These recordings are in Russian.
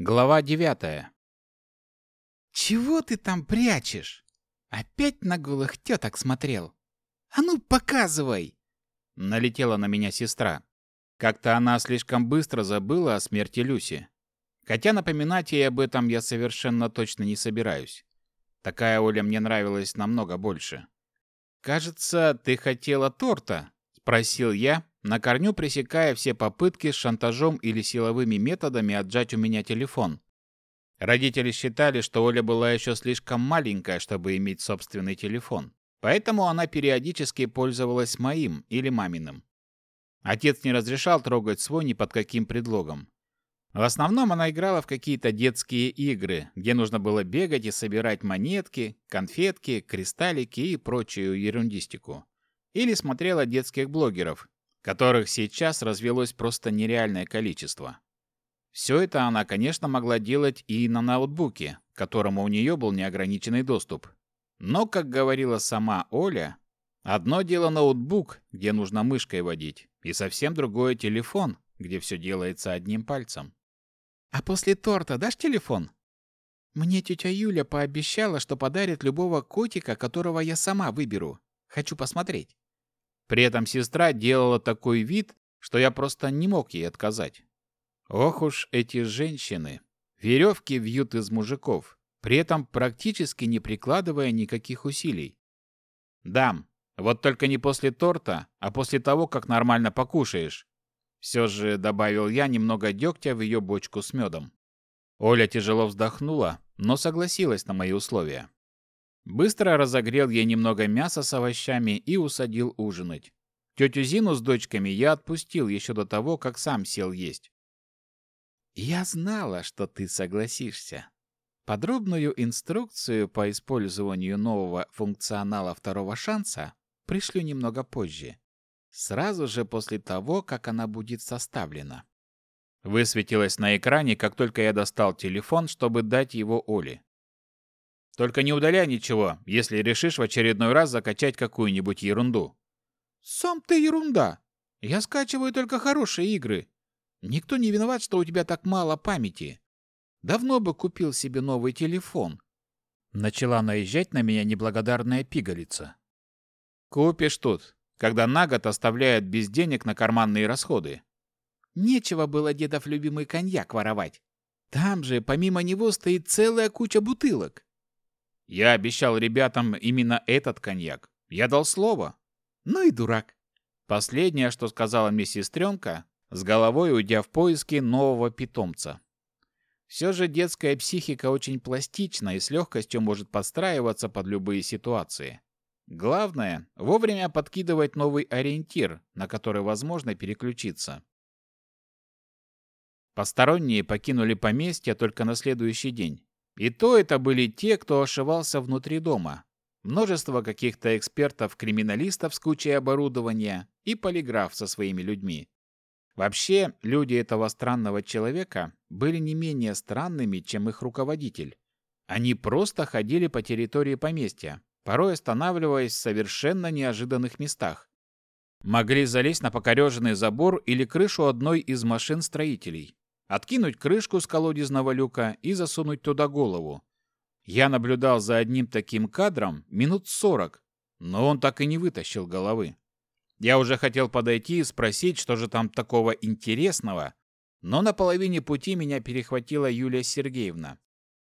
Глава девятая. «Чего ты там прячешь? Опять на голых теток смотрел? А ну, показывай!» Налетела на меня сестра. Как-то она слишком быстро забыла о смерти Люси. Хотя напоминать ей об этом я совершенно точно не собираюсь. Такая Оля мне нравилась намного больше. «Кажется, ты хотела торта?» – спросил я, на корню пресекая все попытки с шантажом или силовыми методами отжать у меня телефон. Родители считали, что Оля была еще слишком маленькая, чтобы иметь собственный телефон. Поэтому она периодически пользовалась моим или маминым. Отец не разрешал трогать свой ни под каким предлогом. В основном она играла в какие-то детские игры, где нужно было бегать и собирать монетки, конфетки, кристаллики и прочую ерундистику. Или смотрела детских блогеров, которых сейчас развелось просто нереальное количество. Все это она, конечно, могла делать и на ноутбуке, к которому у нее был неограниченный доступ. Но, как говорила сама Оля, одно дело ноутбук, где нужно мышкой водить, и совсем другое телефон, где все делается одним пальцем. «А после торта дашь телефон?» «Мне тетя Юля пообещала, что подарит любого котика, которого я сама выберу. Хочу посмотреть». При этом сестра делала такой вид, что я просто не мог ей отказать. Ох уж эти женщины. Веревки вьют из мужиков, при этом практически не прикладывая никаких усилий. Дам, вот только не после торта, а после того, как нормально покушаешь. Все же добавил я немного дегтя в ее бочку с медом. Оля тяжело вздохнула, но согласилась на мои условия. Быстро разогрел ей немного мяса с овощами и усадил ужинать. Тетю Зину с дочками я отпустил еще до того, как сам сел есть. «Я знала, что ты согласишься». Подробную инструкцию по использованию нового функционала второго шанса пришлю немного позже, сразу же после того, как она будет составлена. Высветилось на экране, как только я достал телефон, чтобы дать его Оле. Только не удаляй ничего, если решишь в очередной раз закачать какую-нибудь ерунду. Сам ты ерунда. Я скачиваю только хорошие игры. Никто не виноват, что у тебя так мало памяти. Давно бы купил себе новый телефон. Начала наезжать на меня неблагодарная пигалица. Купишь тут, когда на год оставляют без денег на карманные расходы. Нечего было дедов любимый коньяк воровать. Там же, помимо него, стоит целая куча бутылок. Я обещал ребятам именно этот коньяк. Я дал слово. Ну и дурак. Последнее, что сказала мне сестренка, с головой уйдя в поиски нового питомца. Все же детская психика очень пластична и с легкостью может подстраиваться под любые ситуации. Главное – вовремя подкидывать новый ориентир, на который возможно переключиться. Посторонние покинули поместье только на следующий день. И то это были те, кто ошивался внутри дома. Множество каких-то экспертов-криминалистов с кучей оборудования и полиграф со своими людьми. Вообще, люди этого странного человека были не менее странными, чем их руководитель. Они просто ходили по территории поместья, порой останавливаясь в совершенно неожиданных местах. Могли залезть на покореженный забор или крышу одной из машин строителей, откинуть крышку с колодезного люка и засунуть туда голову. Я наблюдал за одним таким кадром минут сорок, но он так и не вытащил головы. Я уже хотел подойти и спросить, что же там такого интересного, но на половине пути меня перехватила Юлия Сергеевна.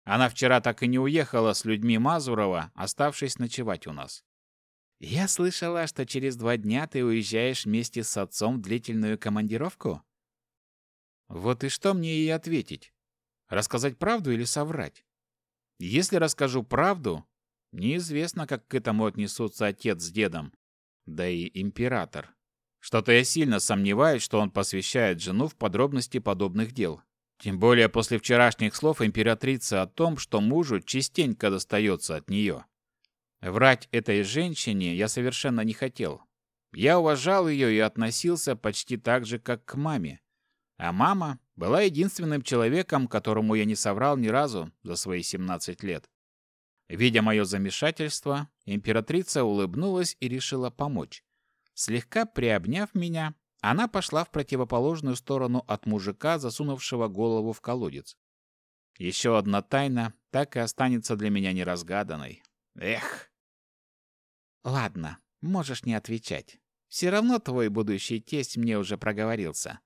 Она вчера так и не уехала с людьми Мазурова, оставшись ночевать у нас. «Я слышала, что через два дня ты уезжаешь вместе с отцом в длительную командировку?» Вот и что мне ей ответить? Рассказать правду или соврать? Если расскажу правду, неизвестно, как к этому отнесутся отец с дедом, да и император. Что-то я сильно сомневаюсь, что он посвящает жену в подробности подобных дел. Тем более после вчерашних слов императрицы о том, что мужу частенько достается от нее. Врать этой женщине я совершенно не хотел. Я уважал ее и относился почти так же, как к маме. А мама была единственным человеком, которому я не соврал ни разу за свои 17 лет. Видя мое замешательство, императрица улыбнулась и решила помочь. Слегка приобняв меня, она пошла в противоположную сторону от мужика, засунувшего голову в колодец. Еще одна тайна так и останется для меня неразгаданной. Эх! Ладно, можешь не отвечать. Все равно твой будущий тесть мне уже проговорился.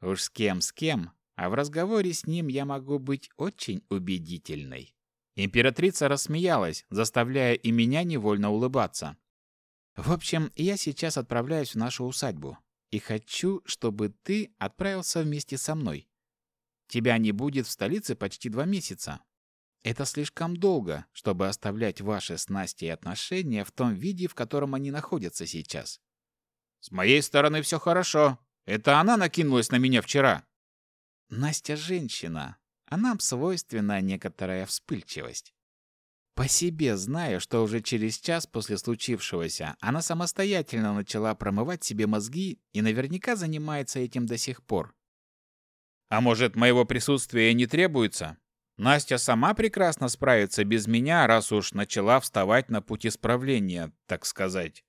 Уж с кем, с кем, а в разговоре с ним я могу быть очень убедительной. Императрица рассмеялась, заставляя и меня невольно улыбаться. В общем, я сейчас отправляюсь в нашу усадьбу и хочу, чтобы ты отправился вместе со мной. Тебя не будет в столице почти два месяца. Это слишком долго, чтобы оставлять ваши с Настей отношения в том виде, в котором они находятся сейчас. С моей стороны все хорошо, это она накинулась на меня вчера. Настя женщина. А нам свойственна некоторая вспыльчивость. По себе знаю, что уже через час после случившегося она самостоятельно начала промывать себе мозги и наверняка занимается этим до сих пор. А может, моего присутствия не требуется? Настя сама прекрасно справится без меня, раз уж начала вставать на путь исправления, так сказать.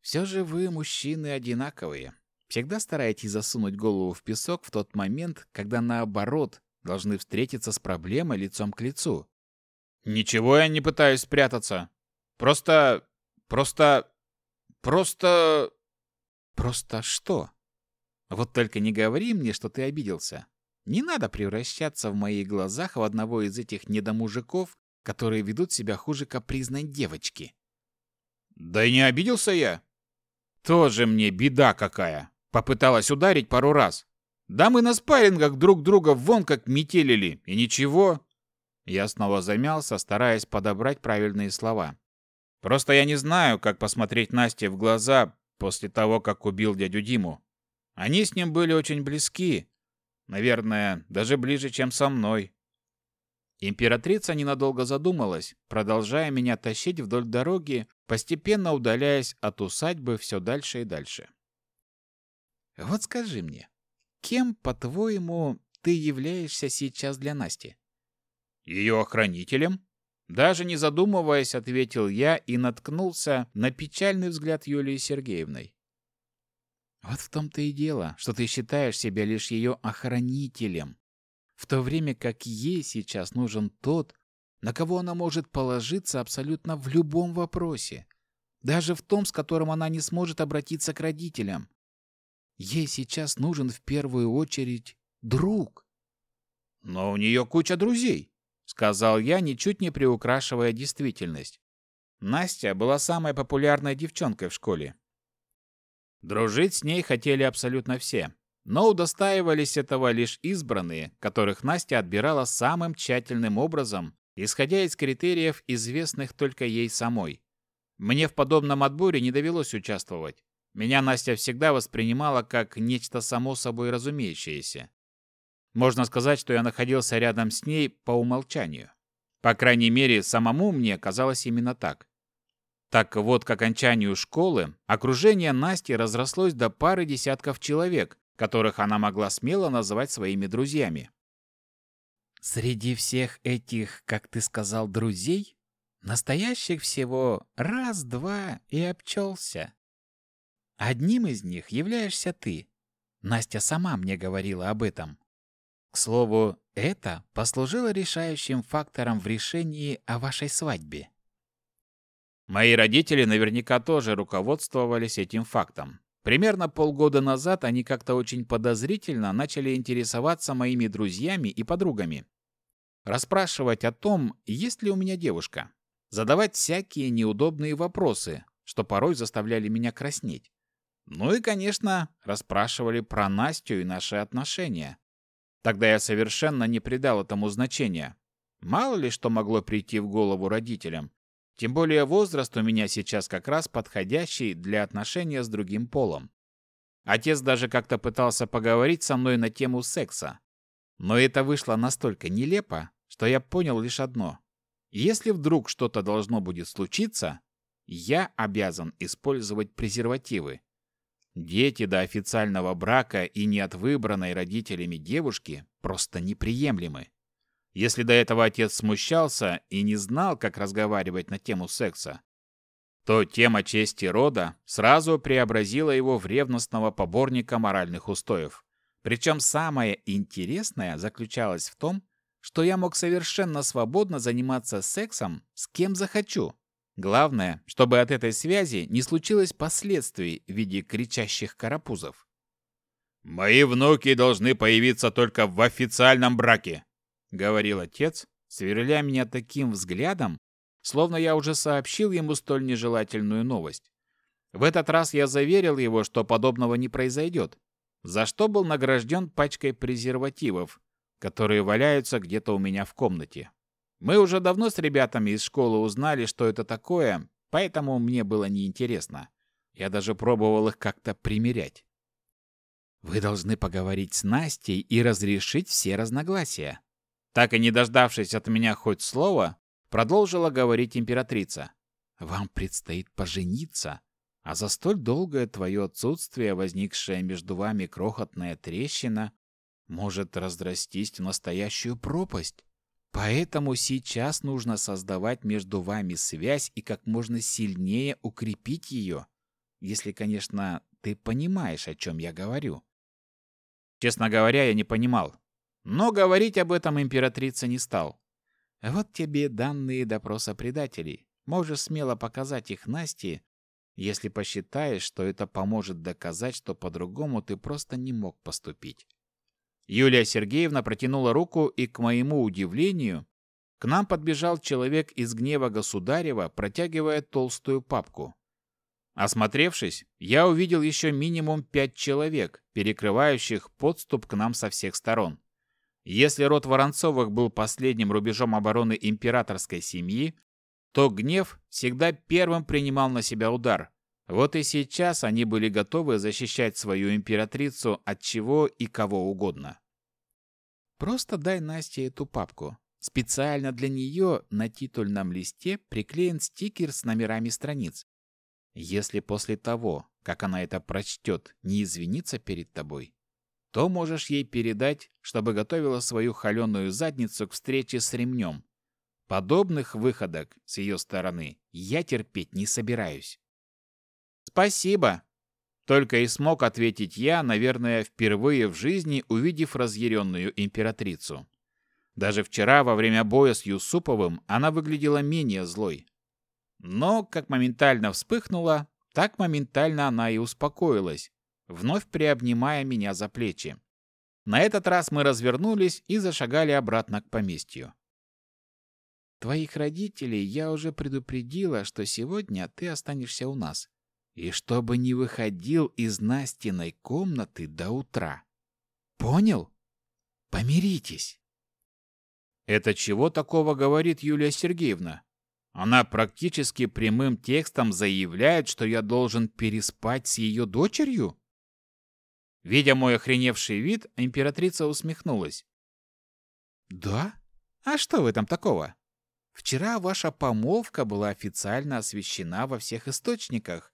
Все же вы, мужчины, одинаковые всегда старайтесь засунуть голову в песок в тот момент, когда наоборот должны встретиться с проблемой лицом к лицу. Ничего я не пытаюсь спрятаться. Просто... просто... просто... Просто что? Вот только не говори мне, что ты обиделся. Не надо превращаться в моих глазах в одного из этих недомужиков, которые ведут себя хуже капризной девочки. Да и не обиделся я. Тоже мне беда какая. Попыталась ударить пару раз. Да мы на спаррингах друг друга вон как метелили, и ничего. Я снова замялся, стараясь подобрать правильные слова. Просто я не знаю, как посмотреть Насте в глаза после того, как убил дядю Диму. Они с ним были очень близки. Наверное, даже ближе, чем со мной. Императрица ненадолго задумалась, продолжая меня тащить вдоль дороги, постепенно удаляясь от усадьбы все дальше и дальше. Вот скажи мне, кем, по-твоему, ты являешься сейчас для Насти? Ее охранителем? Даже не задумываясь, ответил я и наткнулся на печальный взгляд Юлии Сергеевны. Вот в том-то и дело, что ты считаешь себя лишь ее охранителем, в то время как ей сейчас нужен тот, на кого она может положиться абсолютно в любом вопросе, даже в том, с которым она не сможет обратиться к родителям. Ей сейчас нужен в первую очередь друг. Но у нее куча друзей, сказал я, ничуть не приукрашивая действительность. Настя была самой популярной девчонкой в школе. Дружить с ней хотели абсолютно все, но удостаивались этого лишь избранные, которых Настя отбирала самым тщательным образом, исходя из критериев, известных только ей самой. Мне в подобном отборе не довелось участвовать. Меня Настя всегда воспринимала как нечто само собой разумеющееся. Можно сказать, что я находился рядом с ней по умолчанию. По крайней мере, самому мне казалось именно так. Так вот, к окончанию школы окружение Насти разрослось до пары десятков человек, которых она могла смело называть своими друзьями. Среди всех этих, как ты сказал, друзей, настоящих всего раз-два и обчелся. Одним из них являешься ты. Настя сама мне говорила об этом. К слову, это послужило решающим фактором в решении о вашей свадьбе. Мои родители наверняка тоже руководствовались этим фактом. Примерно полгода назад они как-то очень подозрительно начали интересоваться моими друзьями и подругами. Расспрашивать о том, есть ли у меня девушка. Задавать всякие неудобные вопросы, что порой заставляли меня краснеть. Ну и, конечно, расспрашивали про Настю и наши отношения. Тогда я совершенно не придал этому значения. Мало ли что могло прийти в голову родителям. Тем более возраст у меня сейчас как раз подходящий для отношения с другим полом. Отец даже как-то пытался поговорить со мной на тему секса. Но это вышло настолько нелепо, что я понял лишь одно. Если вдруг что-то должно будет случиться, я обязан использовать презервативы, Дети до официального брака и не от выбранной родителями девушки просто неприемлемы. Если до этого отец смущался и не знал, как разговаривать на тему секса, то тема чести рода сразу преобразила его в ревностного поборника моральных устоев. Причем самое интересное заключалось в том, что я мог совершенно свободно заниматься сексом с кем захочу, Главное, чтобы от этой связи не случилось последствий в виде кричащих карапузов. «Мои внуки должны появиться только в официальном браке», — говорил отец, сверля меня таким взглядом, словно я уже сообщил ему столь нежелательную новость. В этот раз я заверил его, что подобного не произойдет, за что был награжден пачкой презервативов, которые валяются где-то у меня в комнате. Мы уже давно с ребятами из школы узнали, что это такое, поэтому мне было неинтересно. Я даже пробовал их как-то примерять. Вы должны поговорить с Настей и разрешить все разногласия. Так и не дождавшись от меня хоть слова, продолжила говорить императрица. Вам предстоит пожениться, а за столь долгое твое отсутствие, возникшая между вами крохотная трещина, может разрастись в настоящую пропасть. Поэтому сейчас нужно создавать между вами связь и как можно сильнее укрепить ее, если, конечно, ты понимаешь, о чем я говорю. Честно говоря, я не понимал, но говорить об этом императрица не стал. Вот тебе данные допроса предателей. Можешь смело показать их Насте, если посчитаешь, что это поможет доказать, что по-другому ты просто не мог поступить. Юлия Сергеевна протянула руку, и, к моему удивлению, к нам подбежал человек из гнева государева, протягивая толстую папку. Осмотревшись, я увидел еще минимум пять человек, перекрывающих подступ к нам со всех сторон. Если род Воронцовых был последним рубежом обороны императорской семьи, то гнев всегда первым принимал на себя удар, вот и сейчас они были готовы защищать свою императрицу от чего и кого угодно. Просто дай Насте эту папку. Специально для нее на титульном листе приклеен стикер с номерами страниц. Если после того, как она это прочтет, не извинится перед тобой, то можешь ей передать, чтобы готовила свою холеную задницу к встрече с ремнем. Подобных выходок с ее стороны я терпеть не собираюсь. «Спасибо!» Только и смог ответить я, наверное, впервые в жизни увидев разъяренную императрицу. Даже вчера во время боя с Юсуповым она выглядела менее злой. Но как моментально вспыхнула, так моментально она и успокоилась, вновь приобнимая меня за плечи. На этот раз мы развернулись и зашагали обратно к поместью. «Твоих родителей я уже предупредила, что сегодня ты останешься у нас», и чтобы не выходил из Настиной комнаты до утра. Понял? Помиритесь. Это чего такого говорит Юлия Сергеевна? Она практически прямым текстом заявляет, что я должен переспать с ее дочерью? Видя мой охреневший вид, императрица усмехнулась. Да? А что в этом такого? Вчера ваша помолвка была официально освещена во всех источниках,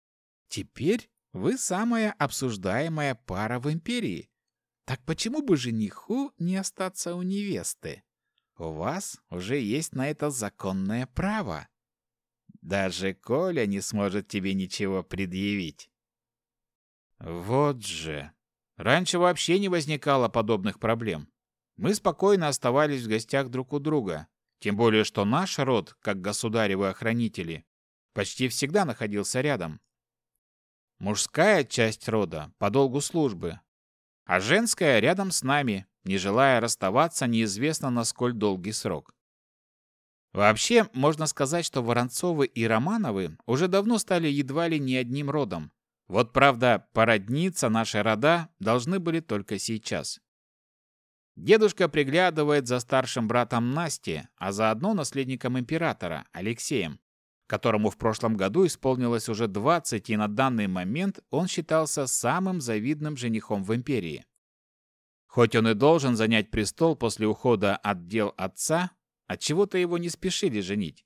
Теперь вы самая обсуждаемая пара в империи. Так почему бы жениху не остаться у невесты? У вас уже есть на это законное право. Даже Коля не сможет тебе ничего предъявить. Вот же. Раньше вообще не возникало подобных проблем. Мы спокойно оставались в гостях друг у друга. Тем более, что наш род, как государевы охранители, почти всегда находился рядом. Мужская часть рода, по долгу службы, а женская рядом с нами, не желая расставаться неизвестно на сколь долгий срок. Вообще, можно сказать, что Воронцовы и Романовы уже давно стали едва ли не одним родом. Вот правда, породниться наши рода должны были только сейчас. Дедушка приглядывает за старшим братом Насти, а заодно наследником императора, Алексеем которому в прошлом году исполнилось уже 20 и на данный момент он считался самым завидным женихом в империи. Хоть он и должен занять престол после ухода от дел отца, отчего-то его не спешили женить.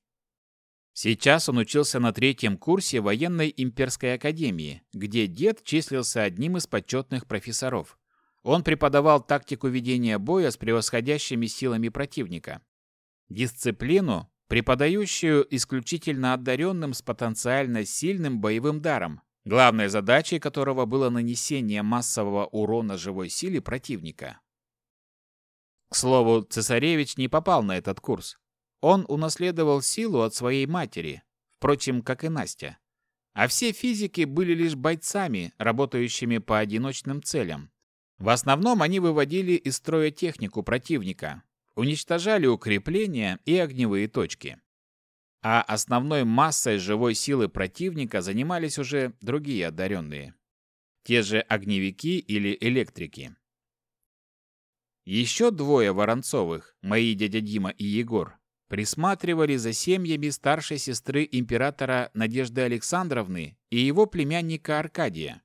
Сейчас он учился на третьем курсе военной имперской академии, где дед числился одним из почетных профессоров. Он преподавал тактику ведения боя с превосходящими силами противника. Дисциплину, преподающую исключительно одаренным с потенциально сильным боевым даром, главной задачей которого было нанесение массового урона живой силе противника. К слову, цесаревич не попал на этот курс. Он унаследовал силу от своей матери, впрочем, как и Настя. А все физики были лишь бойцами, работающими по одиночным целям. В основном они выводили из строя технику противника, уничтожали укрепления и огневые точки. А основной массой живой силы противника занимались уже другие одаренные. Те же огневики или электрики. Еще двое Воронцовых, мои дядя Дима и Егор, присматривали за семьями старшей сестры императора Надежды Александровны и его племянника Аркадия.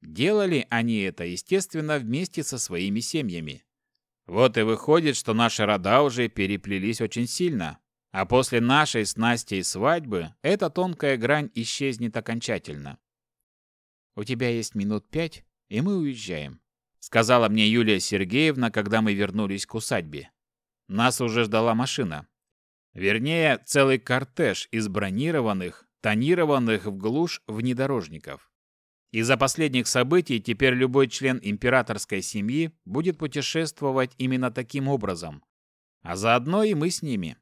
Делали они это, естественно, вместе со своими семьями. Вот и выходит, что наши рода уже переплелись очень сильно. А после нашей с Настей свадьбы эта тонкая грань исчезнет окончательно. «У тебя есть минут пять, и мы уезжаем», — сказала мне Юлия Сергеевна, когда мы вернулись к усадьбе. Нас уже ждала машина. Вернее, целый кортеж из бронированных, тонированных в глушь внедорожников. Из-за последних событий теперь любой член императорской семьи будет путешествовать именно таким образом. А заодно и мы с ними.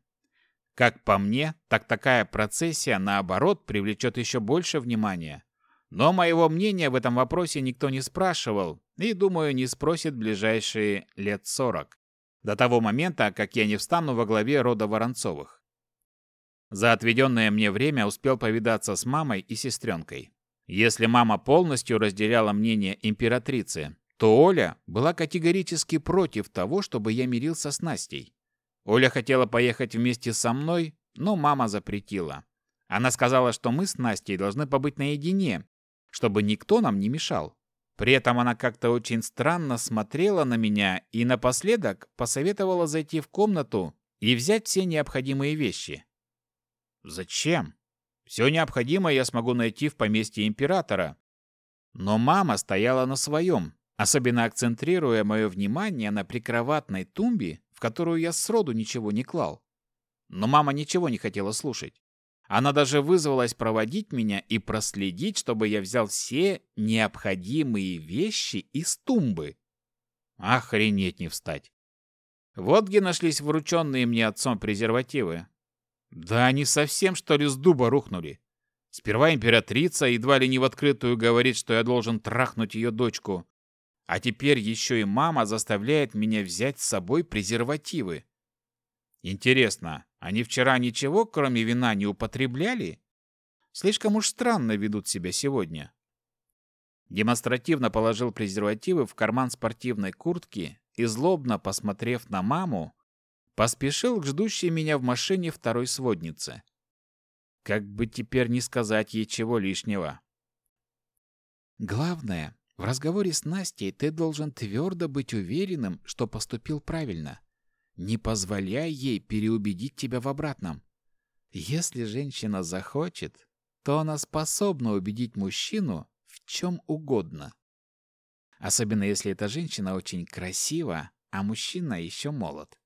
Как по мне, так такая процессия, наоборот, привлечет еще больше внимания. Но моего мнения в этом вопросе никто не спрашивал, и, думаю, не спросит ближайшие лет сорок. До того момента, как я не встану во главе рода Воронцовых. За отведенное мне время успел повидаться с мамой и сестренкой. Если мама полностью разделяла мнение императрицы, то Оля была категорически против того, чтобы я мирился с Настей. Оля хотела поехать вместе со мной, но мама запретила. Она сказала, что мы с Настей должны побыть наедине, чтобы никто нам не мешал. При этом она как-то очень странно смотрела на меня и напоследок посоветовала зайти в комнату и взять все необходимые вещи. «Зачем?» Все необходимое я смогу найти в поместье императора. Но мама стояла на своем, особенно акцентрируя мое внимание на прикроватной тумбе, в которую я сроду ничего не клал. Но мама ничего не хотела слушать. Она даже вызвалась проводить меня и проследить, чтобы я взял все необходимые вещи из тумбы. Охренеть не встать. Вот где нашлись врученные мне отцом презервативы. Да они совсем, что ли, с дуба рухнули. Сперва императрица едва ли не в открытую говорит, что я должен трахнуть ее дочку. А теперь еще и мама заставляет меня взять с собой презервативы. Интересно, они вчера ничего, кроме вина, не употребляли? Слишком уж странно ведут себя сегодня. Демонстративно положил презервативы в карман спортивной куртки и, злобно посмотрев на маму, Поспешил к ждущей меня в машине второй своднице. Как бы теперь не сказать ей чего лишнего. Главное, в разговоре с Настей ты должен твердо быть уверенным, что поступил правильно. Не позволяй ей переубедить тебя в обратном. Если женщина захочет, то она способна убедить мужчину в чем угодно. Особенно если эта женщина очень красива, а мужчина еще молод.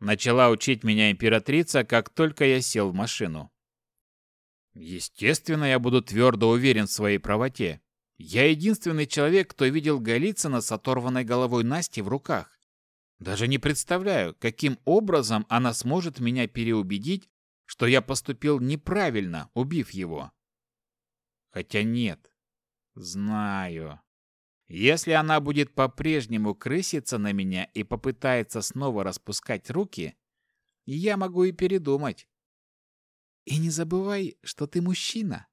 Начала учить меня императрица, как только я сел в машину. Естественно, я буду твердо уверен в своей правоте. Я единственный человек, кто видел Голицына с оторванной головой Насти в руках. Даже не представляю, каким образом она сможет меня переубедить, что я поступил неправильно, убив его. Хотя нет. Знаю. Если она будет по-прежнему крыситься на меня и попытается снова распускать руки, я могу и передумать. И не забывай, что ты мужчина.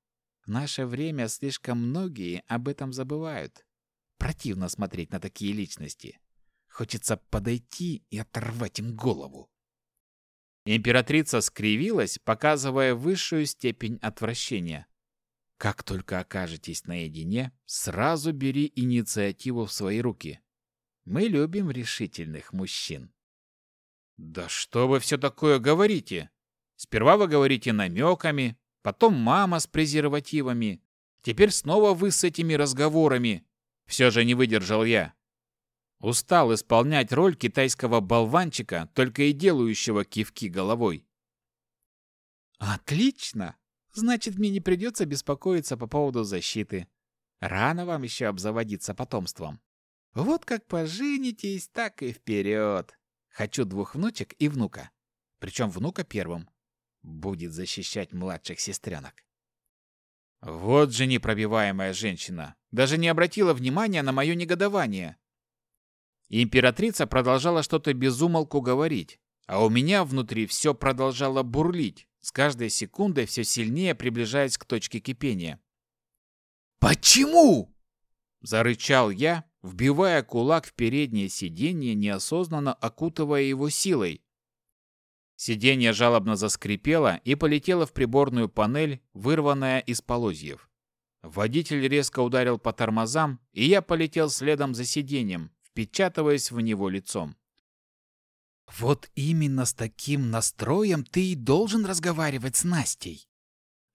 В наше время слишком многие об этом забывают. Противно смотреть на такие личности. Хочется подойти и оторвать им голову. Императрица скривилась, показывая высшую степень отвращения. Как только окажетесь наедине, сразу бери инициативу в свои руки. Мы любим решительных мужчин. Да что вы все такое говорите? Сперва вы говорите намеками, потом мама с презервативами, теперь снова вы с этими разговорами. Все же не выдержал я. Устал исполнять роль китайского болванчика, только и делающего кивки головой. Отлично! Значит, мне не придется беспокоиться по поводу защиты. Рано вам еще обзаводиться потомством. Вот как поженитесь, так и вперед. Хочу двух внучек и внука. Причем внука первым. Будет защищать младших сестренок. Вот же непробиваемая женщина. Даже не обратила внимания на мое негодование. Императрица продолжала что-то безумолку говорить, а у меня внутри все продолжало бурлить. С каждой секундой все сильнее приближаясь к точке кипения. «Почему?» – зарычал я, вбивая кулак в переднее сиденье, неосознанно окутывая его силой. Сиденье жалобно заскрипело и полетело в приборную панель, вырванная из полозьев. Водитель резко ударил по тормозам, и я полетел следом за сиденьем, впечатываясь в него лицом. Вот именно с таким настроем ты и должен разговаривать с Настей.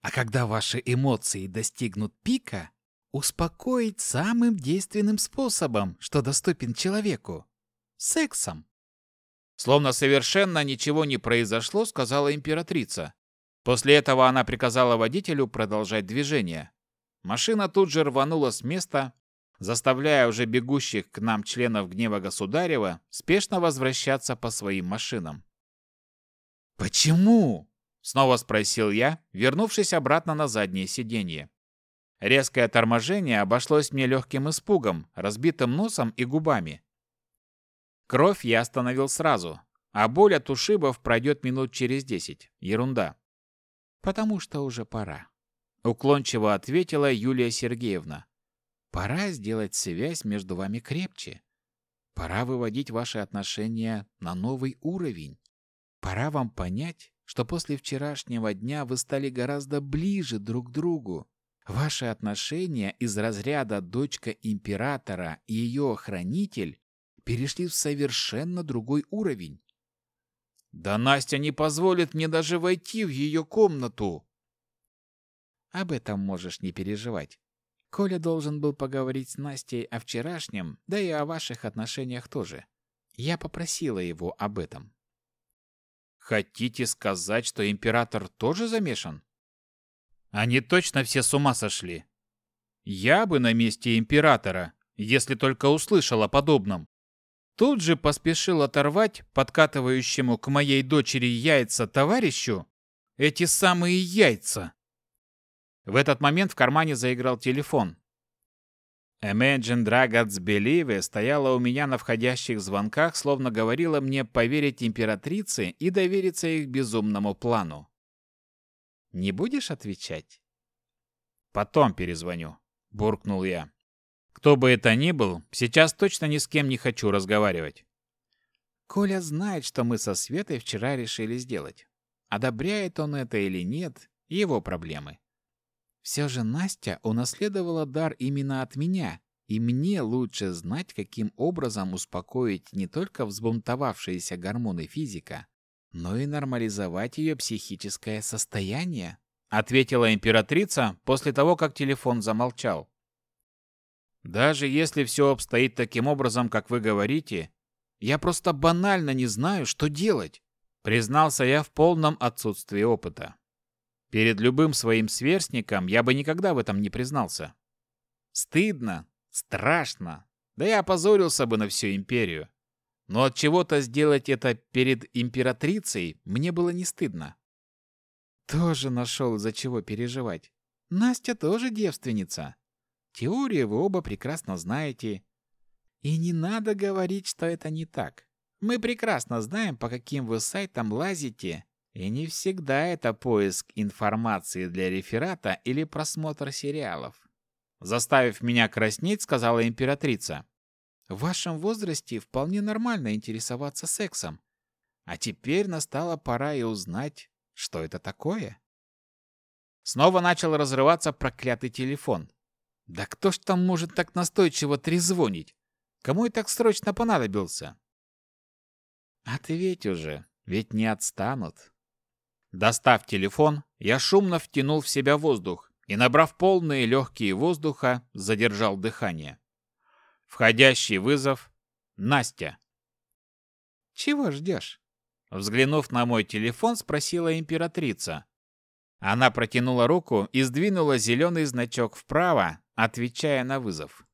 А когда ваши эмоции достигнут пика, успокоить самым действенным способом, что доступен человеку – сексом. Словно совершенно ничего не произошло, сказала императрица. После этого она приказала водителю продолжать движение. Машина тут же рванула с места, заставляя уже бегущих к нам членов гнева государева спешно возвращаться по своим машинам. «Почему?» — снова спросил я, вернувшись обратно на заднее сиденье. Резкое торможение обошлось мне легким испугом, разбитым носом и губами. Кровь я остановил сразу, а боль от ушибов пройдет минут через десять. Ерунда. «Потому что уже пора», — уклончиво ответила Юлия Сергеевна. Пора сделать связь между вами крепче. Пора выводить ваши отношения на новый уровень. Пора вам понять, что после вчерашнего дня вы стали гораздо ближе друг к другу. Ваши отношения из разряда «дочка императора» и ее хранитель перешли в совершенно другой уровень. «Да Настя не позволит мне даже войти в ее комнату!» «Об этом можешь не переживать. Коля должен был поговорить с Настей о вчерашнем, да и о ваших отношениях тоже. Я попросила его об этом. Хотите сказать, что император тоже замешан? Они точно все с ума сошли. Я бы на месте императора, если только услышал о подобном. Тут же поспешил оторвать подкатывающему к моей дочери яйца товарищу эти самые яйца. В этот момент в кармане заиграл телефон. Imagine Dragons Believe стояла у меня на входящих звонках, словно говорила мне поверить императрице и довериться их безумному плану. «Не будешь отвечать?» «Потом перезвоню», — буркнул я. «Кто бы это ни был, сейчас точно ни с кем не хочу разговаривать». Коля знает, что мы со Светой вчера решили сделать. Одобряет он это или нет, его проблемы. Все же Настя унаследовала дар именно от меня, и мне лучше знать, каким образом успокоить не только взбунтовавшиеся гормоны физика, но и нормализовать ее психическое состояние, ответила императрица после того, как телефон замолчал. Даже если все обстоит таким образом, как вы говорите, я просто банально не знаю, что делать, признался я в полном отсутствии опыта. Перед любым своим сверстником я бы никогда в этом не признался. Стыдно, страшно, да я опозорился бы на всю империю. Но от чего-то сделать это перед императрицей мне было не стыдно. Тоже нашел, за чего переживать. Настя тоже девственница. Теорию вы оба прекрасно знаете. И не надо говорить, что это не так. Мы прекрасно знаем, по каким вы сайтам лазите и не всегда это поиск информации для реферата или просмотр сериалов. Заставив меня краснеть, сказала императрица. В вашем возрасте вполне нормально интересоваться сексом. А теперь настала пора и узнать, что это такое. Снова начал разрываться проклятый телефон. Да кто ж там может так настойчиво трезвонить? Кому и так срочно понадобился? Ответь уже, ведь не отстанут. Достав телефон, я шумно втянул в себя воздух и, набрав полные легкие воздуха, задержал дыхание. Входящий вызов – Настя. «Чего ждешь?» Взглянув на мой телефон, спросила императрица. Она протянула руку и сдвинула зеленый значок вправо, отвечая на вызов.